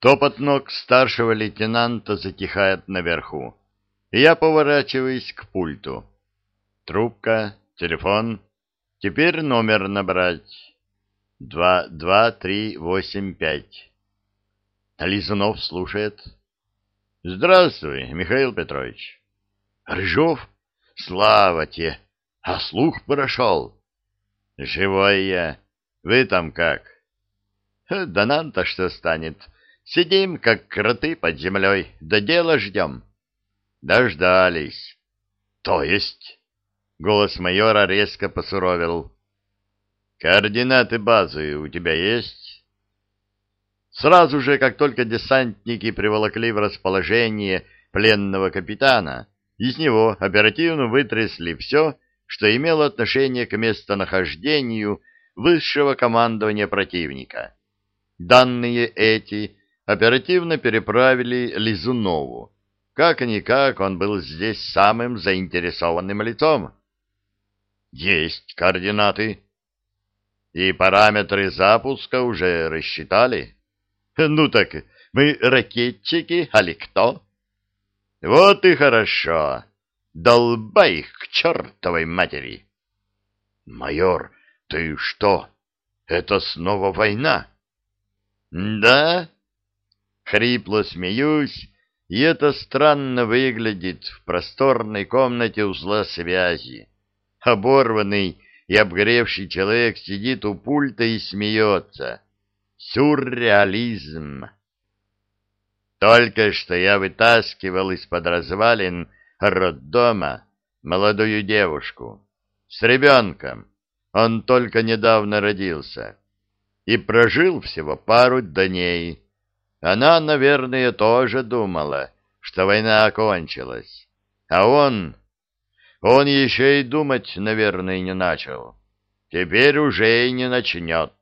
Топот ног старшего лейтенанта затихает наверху, и я поворачиваюсь к пульту. Трубка, телефон. Теперь номер набрать. Два, два, три, восемь, пять. Лизунов слушает. Здравствуй, Михаил Петрович. Рыжов? Слава тебе! А слух прошел. Живой я. Вы там как? Да нам-то что станет? Сидим, как кроты под землей, да дело ждем. Дождались. То есть? Голос майора резко посуровил. Координаты базы у тебя есть? Сразу же, как только десантники приволокли в расположение пленного капитана, из него оперативно вытрясли все, что имело отношение к местонахождению высшего командования противника. Данные эти оперативно переправили Лизунову. Как-никак он был здесь самым заинтересованным лицом. Есть координаты. И параметры запуска уже рассчитали. Ну так, мы ракетчики, али кто? Вот и хорошо. Долбай их к чертовой матери. Майор, ты что? Это снова война? Да? Хрипло смеюсь, и это странно выглядит в просторной комнате узла связи. Оборванный и обгоревший человек сидит у пульта и смеется. Сюрреализм. Только что я вытаскивал из-под развалин роддома молодую девушку с ребенком. Он только недавно родился и прожил всего пару дней. Она, наверное, тоже думала, что война окончилась. А он... Он еще и думать, наверное, не начал. Теперь уже и не начнет.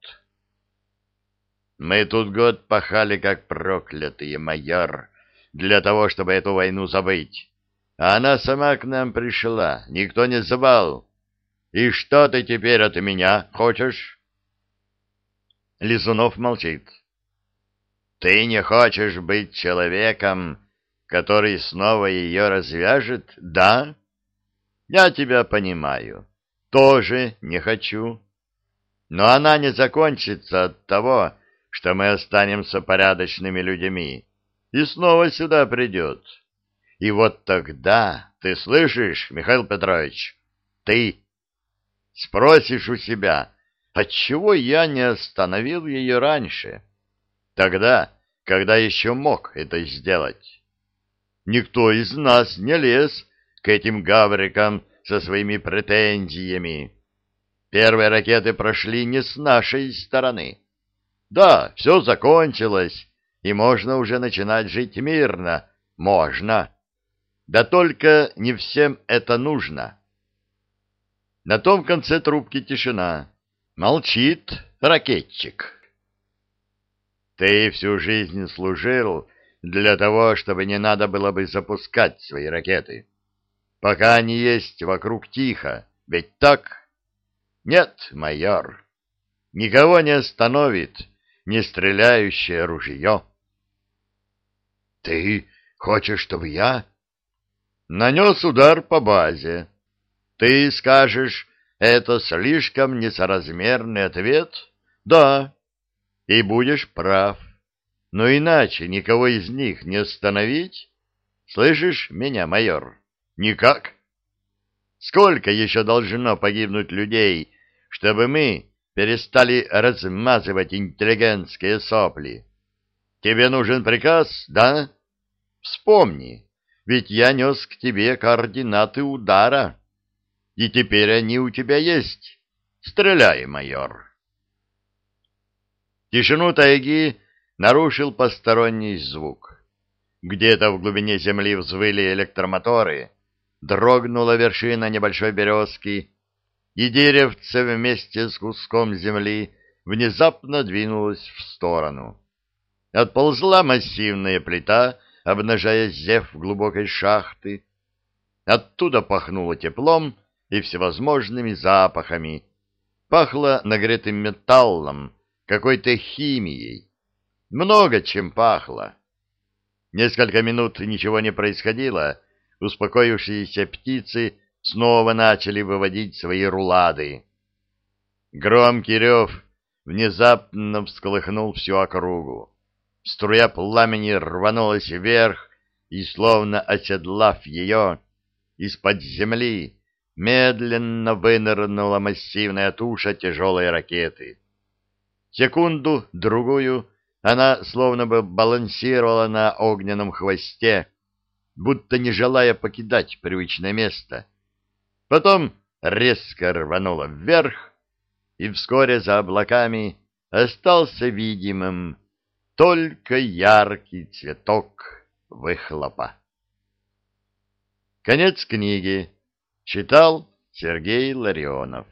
Мы тут год пахали, как проклятые, майор, для того, чтобы эту войну забыть. А она сама к нам пришла, никто не звал. И что ты теперь от меня хочешь? Лизунов молчит. Ты не хочешь быть человеком, который снова ее развяжет, да? Я тебя понимаю. Тоже не хочу. Но она не закончится от того, что мы останемся порядочными людьми, и снова сюда придет. И вот тогда, ты слышишь, Михаил Петрович, ты спросишь у себя, отчего я не остановил ее раньше, тогда, когда еще мог это сделать. Никто из нас не лез к этим гаврикам со своими претензиями. Первые ракеты прошли не с нашей стороны. Да, все закончилось, и можно уже начинать жить мирно. Можно. Да только не всем это нужно. На том конце трубки тишина. Молчит ракетчик. Ты всю жизнь служил для того, чтобы не надо было бы запускать свои ракеты. Пока они есть вокруг тихо, ведь так? Нет, майор, никого не остановит не стреляющее ружье. Ты хочешь, чтобы я нанес удар по базе? Ты скажешь, это слишком несоразмерный ответ? Да, и будешь прав. Но иначе никого из них не остановить? Слышишь меня, майор? Никак. Сколько еще должно погибнуть людей, чтобы мы перестали размазывать интеллигентские сопли? Тебе нужен приказ, да? Вспомни, ведь я нес к тебе координаты удара и теперь они у тебя есть. Стреляй, майор. Тишину тайги нарушил посторонний звук. Где-то в глубине земли взвыли электромоторы, дрогнула вершина небольшой березки, и деревце вместе с куском земли внезапно двинулось в сторону. Отползла массивная плита, обнажая зев глубокой шахты. Оттуда пахнуло теплом, и всевозможными запахами. Пахло нагретым металлом, какой-то химией. много чем пахло. Несколько минут ничего не происходило, успокоившиеся птицы снова начали выводить свои рулады. Громкий рев внезапно всколыхнул всю округу. Струя пламени рванулась вверх, и, словно оседлав ее, из-под земли медленно вынырнула массивная туша тяжелой ракеты. Секунду-другую она словно бы балансировала на огненном хвосте, будто не желая покидать привычное место. Потом резко рванула вверх, и вскоре за облаками остался видимым только яркий цветок выхлопа. Конец книги. Читал Сергей Ларионов.